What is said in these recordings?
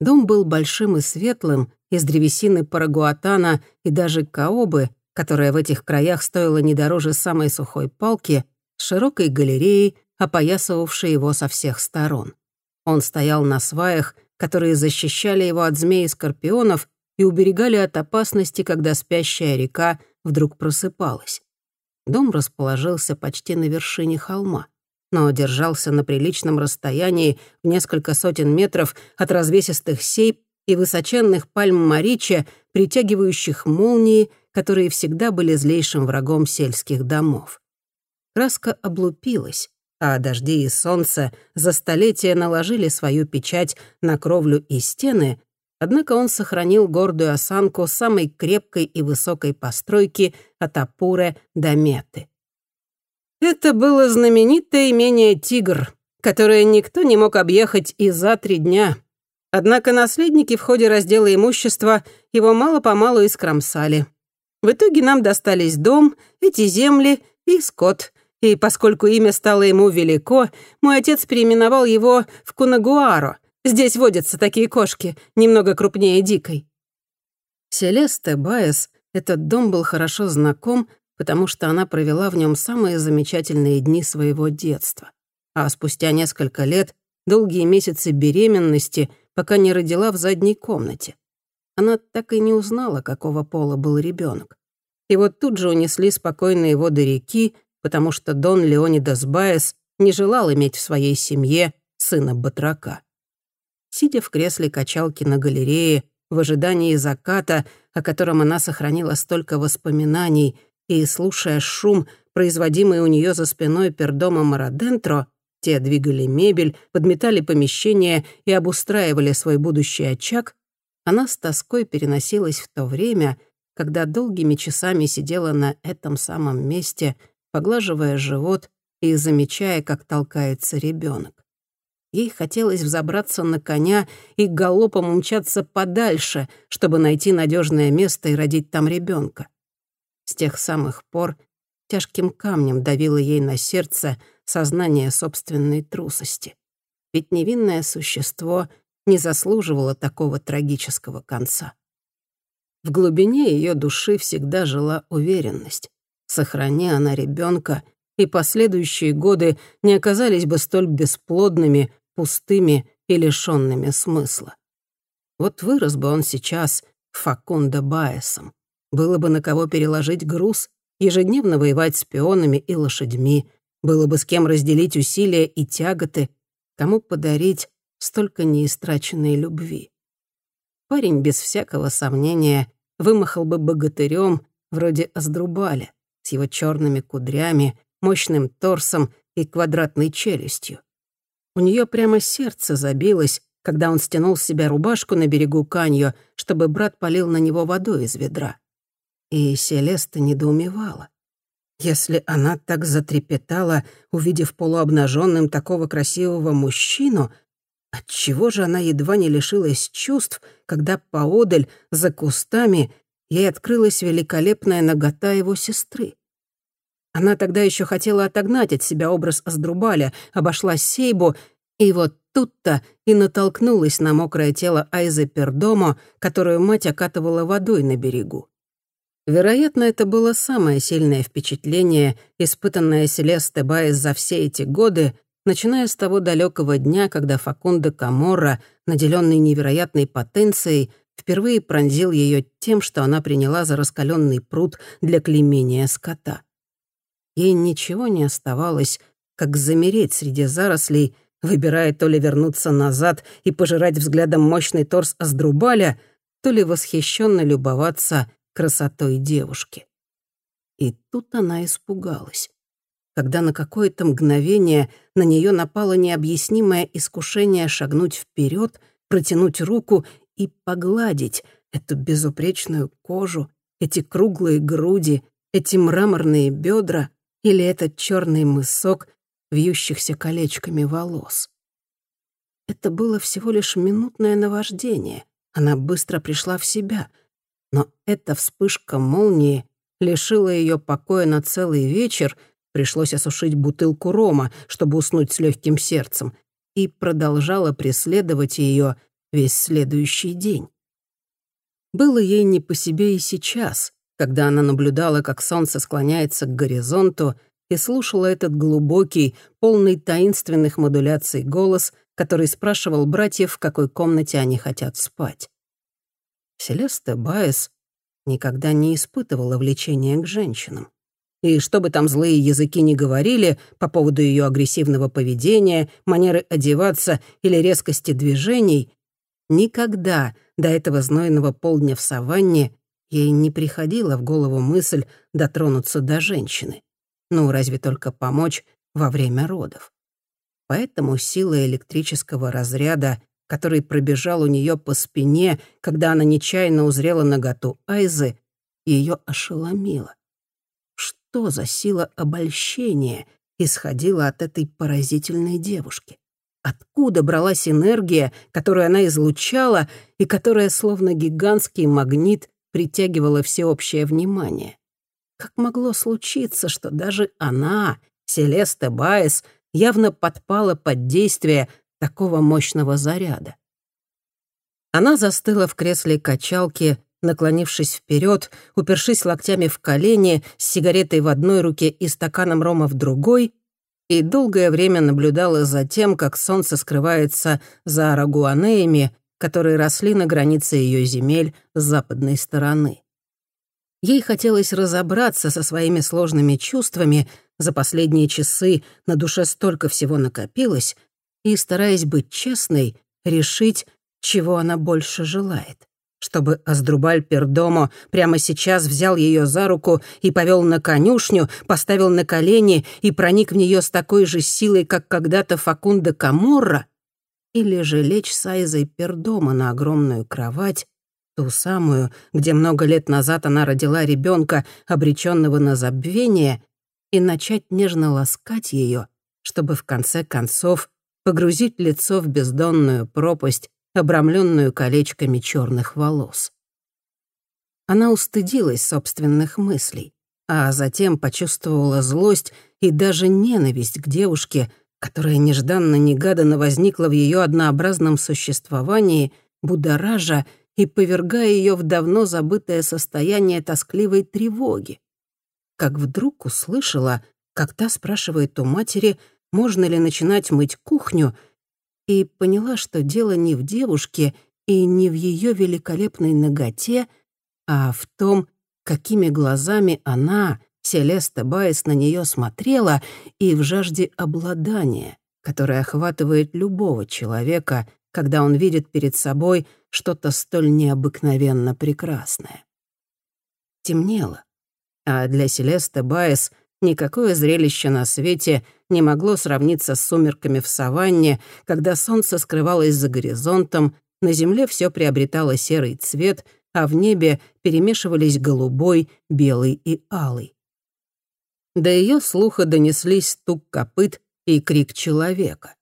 Дом был большим и светлым, из древесины парагуатана и даже каобы, которая в этих краях стоила не дороже самой сухой палки, с широкой галереей, опоясывавшей его со всех сторон. Он стоял на сваях, которые защищали его от змей и скорпионов и уберегали от опасности, когда спящая река вдруг просыпалась. Дом расположился почти на вершине холма, но держался на приличном расстоянии в несколько сотен метров от развесистых сейп и высоченных пальм Марича, притягивающих молнии, которые всегда были злейшим врагом сельских домов. Краска облупилась, а дожди и солнце за столетия наложили свою печать на кровлю и стены, однако он сохранил гордую осанку самой крепкой и высокой постройки от Апуре до Меты. Это было знаменитое имение «Тигр», которое никто не мог объехать и за три дня. Однако наследники в ходе раздела имущества его мало-помалу искромсали. В итоге нам достались дом, эти земли и скот. И поскольку имя стало ему велико, мой отец переименовал его в Кунагуаро. Здесь водятся такие кошки, немного крупнее дикой. Селесте Баес этот дом был хорошо знаком, потому что она провела в нем самые замечательные дни своего детства. А спустя несколько лет, долгие месяцы беременности, пока не родила в задней комнате. Она так и не узнала, какого пола был ребенок. И вот тут же унесли спокойные воды реки, потому что Дон Леонидас Баес не желал иметь в своей семье сына батрака. Сидя в кресле качалки на галерее, в ожидании заката, о котором она сохранила столько воспоминаний, и слушая шум, производимый у нее за спиной пердома Марадентро, те двигали мебель, подметали помещение и обустраивали свой будущий очаг, она с тоской переносилась в то время, когда долгими часами сидела на этом самом месте поглаживая живот и замечая, как толкается ребенок. Ей хотелось взобраться на коня и галопом умчаться подальше, чтобы найти надежное место и родить там ребенка. С тех самых пор тяжким камнем давило ей на сердце сознание собственной трусости. Ведь невинное существо не заслуживало такого трагического конца. В глубине ее души всегда жила уверенность. Сохрани она ребенка, и последующие годы не оказались бы столь бесплодными, пустыми и лишенными смысла. Вот вырос бы он сейчас Факундо Баесом. Было бы на кого переложить груз, ежедневно воевать с пионами и лошадьми, было бы с кем разделить усилия и тяготы, кому подарить столько неистраченной любви. Парень без всякого сомнения вымахал бы богатырем вроде Аздрубаля, с его черными кудрями, мощным торсом и квадратной челюстью. У нее прямо сердце забилось, когда он стянул с себя рубашку на берегу Каньо, чтобы брат полил на него водой из ведра. И Селеста недоумевала. Если она так затрепетала, увидев полуобнаженным такого красивого мужчину, отчего же она едва не лишилась чувств, когда поодаль, за кустами, ей открылась великолепная нагота его сестры. Она тогда еще хотела отогнать от себя образ Аздрубаля, обошла Сейбу, и вот тут-то и натолкнулась на мокрое тело Айзы Пердомо, которую мать окатывала водой на берегу. Вероятно, это было самое сильное впечатление, испытанное Селесте Байес за все эти годы, начиная с того далекого дня, когда Факундо Каморра, наделенный невероятной потенцией, впервые пронзил ее тем, что она приняла за раскаленный пруд для клеймения скота. Ей ничего не оставалось, как замереть среди зарослей, выбирая то ли вернуться назад и пожирать взглядом мощный торс Аздрубаля, то ли восхищенно любоваться красотой девушки. И тут она испугалась. Когда на какое-то мгновение на нее напало необъяснимое искушение шагнуть вперед, протянуть руку и погладить эту безупречную кожу, эти круглые груди, эти мраморные бедра или этот черный мысок, вьющихся колечками волос. Это было всего лишь минутное наваждение. Она быстро пришла в себя. Но эта вспышка молнии лишила ее покоя на целый вечер, пришлось осушить бутылку рома, чтобы уснуть с легким сердцем, и продолжала преследовать ее весь следующий день. Было ей не по себе и сейчас, когда она наблюдала, как солнце склоняется к горизонту, и слушала этот глубокий, полный таинственных модуляций голос, который спрашивал братьев, в какой комнате они хотят спать. Селеста Баес никогда не испытывала влечения к женщинам. И что бы там злые языки ни говорили по поводу ее агрессивного поведения, манеры одеваться или резкости движений, никогда до этого знойного полдня в саванне ей не приходила в голову мысль дотронуться до женщины. Ну, разве только помочь во время родов. Поэтому сила электрического разряда, который пробежал у нее по спине, когда она нечаянно узрела наготу Айзы, ее ошеломила. Что за сила обольщения исходила от этой поразительной девушки? Откуда бралась энергия, которую она излучала и которая, словно гигантский магнит, притягивала всеобщее внимание? Как могло случиться, что даже она, Селеста Байес, явно подпала под действие такого мощного заряда? Она застыла в кресле качалки, наклонившись вперед, упершись локтями в колени, с сигаретой в одной руке и стаканом рома в другой, и долгое время наблюдала за тем, как солнце скрывается за арагуанеями, которые росли на границе ее земель с западной стороны. Ей хотелось разобраться со своими сложными чувствами, за последние часы на душе столько всего накопилось, и, стараясь быть честной, решить, чего она больше желает. Чтобы Аздрубаль Пердомо прямо сейчас взял ее за руку и повел на конюшню, поставил на колени и проник в нее с такой же силой, как когда-то Факунда Каморра, или же лечь с Айзой Пердомо на огромную кровать Ту самую, где много лет назад она родила ребенка, обреченного на забвение, и начать нежно ласкать ее, чтобы в конце концов погрузить лицо в бездонную пропасть, обрамленную колечками черных волос. Она устыдилась собственных мыслей, а затем почувствовала злость и даже ненависть к девушке, которая нежданно-негаданно возникла в ее однообразном существовании, будоража и повергая ее в давно забытое состояние тоскливой тревоги. Как вдруг услышала, как та спрашивает у матери, можно ли начинать мыть кухню, и поняла, что дело не в девушке и не в ее великолепной ноготе, а в том, какими глазами она, Селеста Байес, на нее смотрела, и в жажде обладания, которая охватывает любого человека, когда он видит перед собой что-то столь необыкновенно прекрасное. Темнело, а для Селесты Байес никакое зрелище на свете не могло сравниться с сумерками в саванне, когда солнце скрывалось за горизонтом, на земле все приобретало серый цвет, а в небе перемешивались голубой, белый и алый. До ее слуха донеслись стук копыт и крик человека.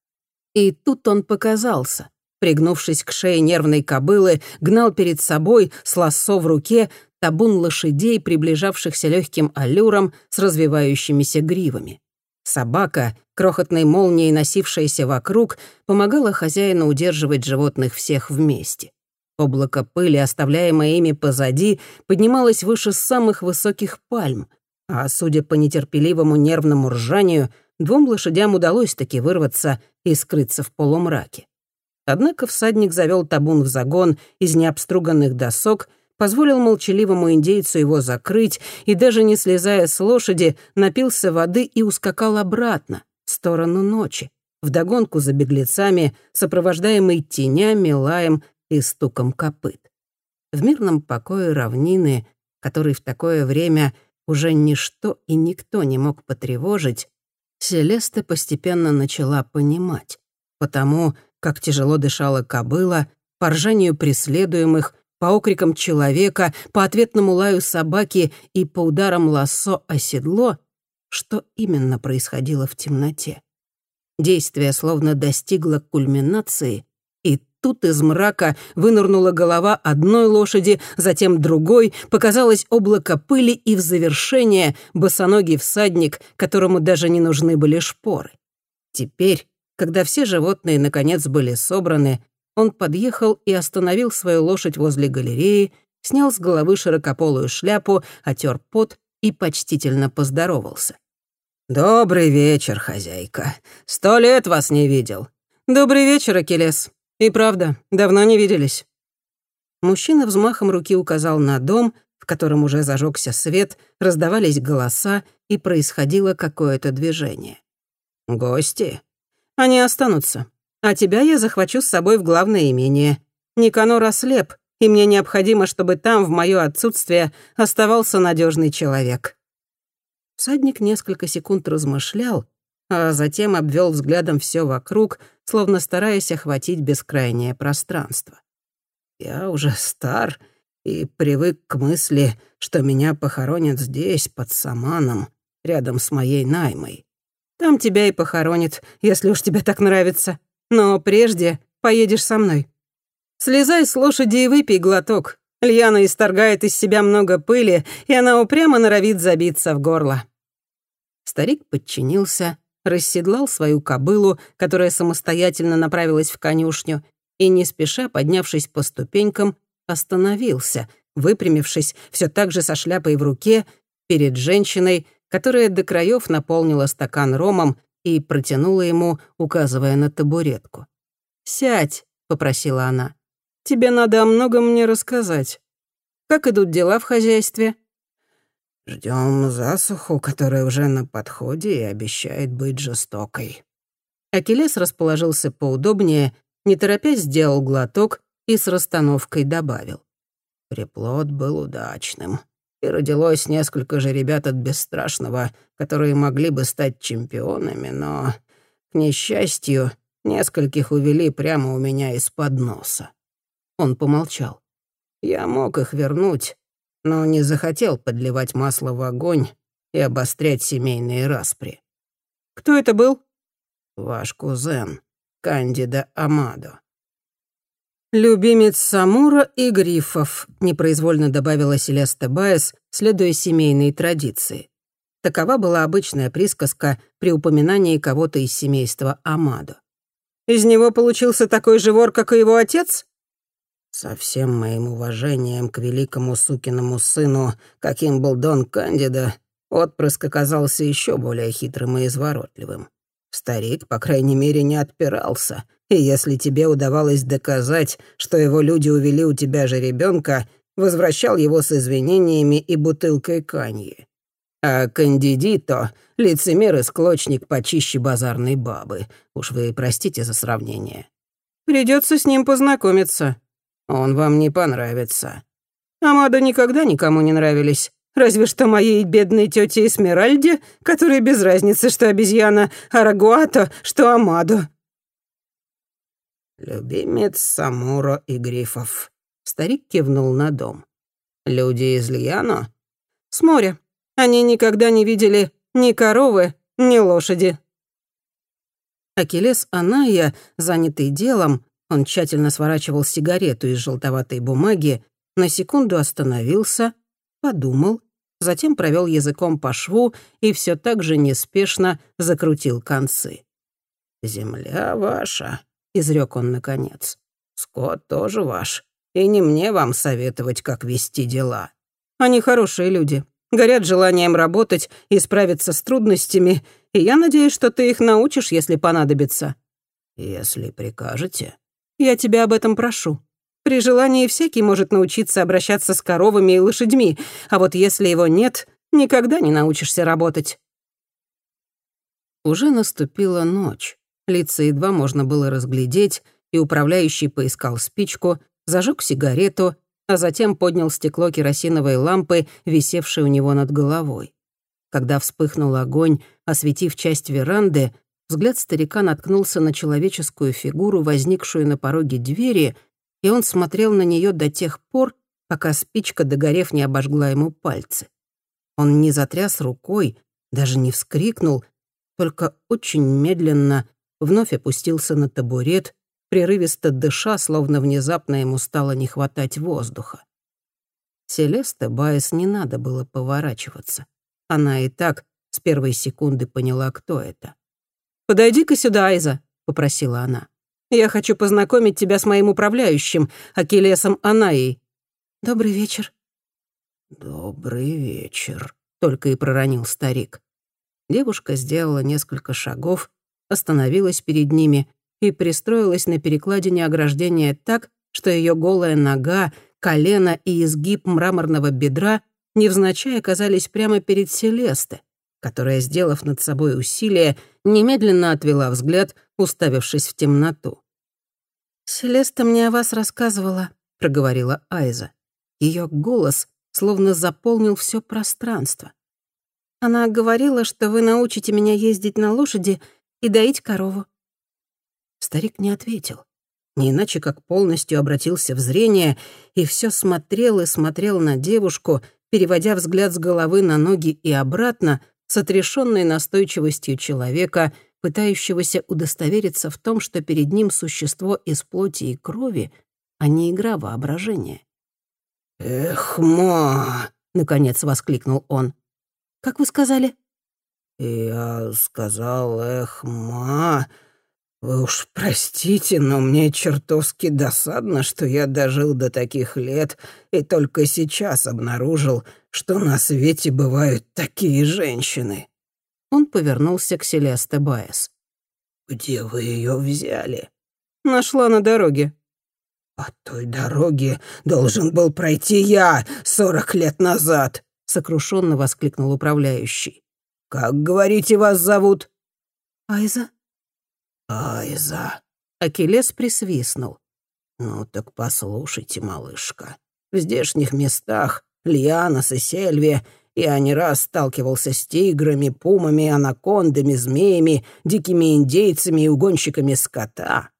И тут он показался, пригнувшись к шее нервной кобылы, гнал перед собой с лассо в руке табун лошадей, приближавшихся легким аллюром с развивающимися гривами. Собака, крохотной молнией носившаяся вокруг, помогала хозяину удерживать животных всех вместе. Облако пыли, оставляемое ими позади, поднималось выше самых высоких пальм, а, судя по нетерпеливому нервному ржанию, двум лошадям удалось таки вырваться и скрыться в полумраке. Однако всадник завел табун в загон из необструганных досок, позволил молчаливому индейцу его закрыть и, даже не слезая с лошади, напился воды и ускакал обратно, в сторону ночи, вдогонку за беглецами, сопровождаемый тенями, лаем и стуком копыт. В мирном покое равнины, который в такое время уже ничто и никто не мог потревожить, Селеста постепенно начала понимать, потому как тяжело дышала кобыла, по ржанию преследуемых, по окрикам человека, по ответному лаю собаки и по ударам лассо о седло, что именно происходило в темноте. Действие словно достигло кульминации, и тут из мрака вынырнула голова одной лошади, затем другой, показалось облако пыли и в завершение босоногий всадник, которому даже не нужны были шпоры. Теперь когда все животные, наконец, были собраны, он подъехал и остановил свою лошадь возле галереи, снял с головы широкополую шляпу, отер пот и почтительно поздоровался. «Добрый вечер, хозяйка. Сто лет вас не видел». «Добрый вечер, Акелес. И правда, давно не виделись». Мужчина взмахом руки указал на дом, в котором уже зажегся свет, раздавались голоса и происходило какое-то движение. «Гости?» «Они останутся. А тебя я захвачу с собой в главное имение. Никанор ослеп, и мне необходимо, чтобы там в моё отсутствие оставался надежный человек». Всадник несколько секунд размышлял, а затем обвел взглядом все вокруг, словно стараясь охватить бескрайнее пространство. «Я уже стар и привык к мысли, что меня похоронят здесь, под Саманом, рядом с моей наймой. Там тебя и похоронят, если уж тебе так нравится. Но прежде поедешь со мной. Слезай с лошади и выпей глоток. Льяна исторгает из себя много пыли, и она упрямо норовит забиться в горло». Старик подчинился, расседлал свою кобылу, которая самостоятельно направилась в конюшню, и, не спеша, поднявшись по ступенькам, остановился, выпрямившись, все так же со шляпой в руке, перед женщиной, которая до краев наполнила стакан ромом и протянула ему, указывая на табуретку. «Сядь», — попросила она. «Тебе надо о многом мне рассказать. Как идут дела в хозяйстве?» Ждем засуху, которая уже на подходе и обещает быть жестокой». Акелес расположился поудобнее, не торопясь сделал глоток и с расстановкой добавил. Приплод был удачным и родилось несколько же ребят от Бесстрашного, которые могли бы стать чемпионами, но, к несчастью, нескольких увели прямо у меня из-под носа. Он помолчал. Я мог их вернуть, но не захотел подливать масло в огонь и обострять семейные распри. «Кто это был?» «Ваш кузен, Кандида Амадо». «Любимец Самура и Грифов», — непроизвольно добавила Селеста Баес, следуя семейной традиции. Такова была обычная присказка при упоминании кого-то из семейства Амадо. «Из него получился такой же вор, как и его отец?» «Со всем моим уважением к великому сукиному сыну, каким был Дон Кандида, отпрыск оказался еще более хитрым и изворотливым. Старик, по крайней мере, не отпирался, и если тебе удавалось доказать, что его люди увели у тебя же ребенка, возвращал его с извинениями и бутылкой каньи. А кандидито — лицемер и склочник почище базарной бабы. Уж вы простите за сравнение. Придется с ним познакомиться. Он вам не понравится. Амада никогда никому не нравились. Разве что моей бедной тете Эсмеральде, которой без разницы, что обезьяна Арагуато, что Амадо. «Любимец Самуро и Грифов». Старик кивнул на дом. «Люди из Льяно?» «С моря. Они никогда не видели ни коровы, ни лошади». Акелес Аная, занятый делом, он тщательно сворачивал сигарету из желтоватой бумаги, на секунду остановился, подумал, затем провел языком по шву и все так же неспешно закрутил концы. «Земля ваша, — изрек он наконец. «Скотт тоже ваш, и не мне вам советовать, как вести дела. Они хорошие люди, горят желанием работать и справиться с трудностями, и я надеюсь, что ты их научишь, если понадобится». «Если прикажете». «Я тебя об этом прошу. При желании всякий может научиться обращаться с коровами и лошадьми, а вот если его нет, никогда не научишься работать». Уже наступила ночь. Лица едва можно было разглядеть, и управляющий поискал спичку, зажег сигарету, а затем поднял стекло керосиновой лампы, висевшей у него над головой. Когда вспыхнул огонь, осветив часть веранды, взгляд старика наткнулся на человеческую фигуру, возникшую на пороге двери, и он смотрел на нее до тех пор, пока спичка, догорев, не обожгла ему пальцы. Он не затряс рукой, даже не вскрикнул, только очень медленно вновь опустился на табурет, прерывисто дыша, словно внезапно ему стало не хватать воздуха. Селеста Байес не надо было поворачиваться. Она и так с первой секунды поняла, кто это. «Подойди-ка сюда, Айза», — попросила она. Я хочу познакомить тебя с моим управляющим, Акелесом Анаей». «Добрый вечер». «Добрый вечер», — только и проронил старик. Девушка сделала несколько шагов, остановилась перед ними и пристроилась на перекладине ограждения так, что ее голая нога, колено и изгиб мраморного бедра невзначай оказались прямо перед Селесте, которая, сделав над собой усилие, немедленно отвела взгляд, уставившись в темноту. «Селеста мне о вас рассказывала», — проговорила Айза. Ее голос словно заполнил все пространство. «Она говорила, что вы научите меня ездить на лошади и доить корову». Старик не ответил. Не иначе, как полностью обратился в зрение и все смотрел и смотрел на девушку, переводя взгляд с головы на ноги и обратно, с отрешенной настойчивостью человека, пытающегося удостовериться в том, что перед ним существо из плоти и крови, а не игра воображения. «Эх, ма!» — наконец воскликнул он. «Как вы сказали?» «Я сказал, эх, ма!» Вы уж простите, но мне чертовски досадно, что я дожил до таких лет и только сейчас обнаружил, что на свете бывают такие женщины. Он повернулся к Селесте Баэс. «Где вы ее взяли?» «Нашла на дороге». «По той дороге должен был пройти я сорок лет назад», — сокрушенно воскликнул управляющий. «Как, говорите, вас зовут?» «Айза», «Айза!» Акелес присвистнул. «Ну так послушайте, малышка. В здешних местах, Лианос и Сельве, я не раз сталкивался с тиграми, пумами, анакондами, змеями, дикими индейцами и угонщиками скота.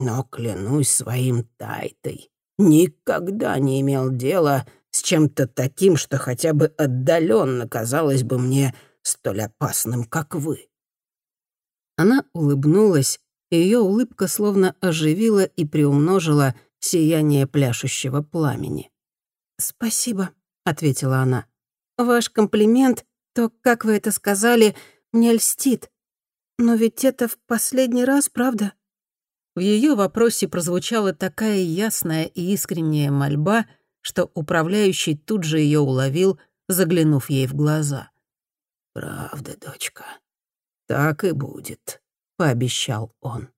Но клянусь своим тайтой, никогда не имел дела с чем-то таким, что хотя бы отдаленно казалось бы мне столь опасным, как вы. Она улыбнулась, и ее улыбка словно оживила и приумножила сияние пляшущего пламени. «Спасибо», — ответила она. «Ваш комплимент, то, как вы это сказали, мне льстит. Но ведь это в последний раз, правда?» В ее вопросе прозвучала такая ясная и искренняя мольба, что управляющий тут же ее уловил, заглянув ей в глаза. «Правда, дочка, так и будет», — пообещал он.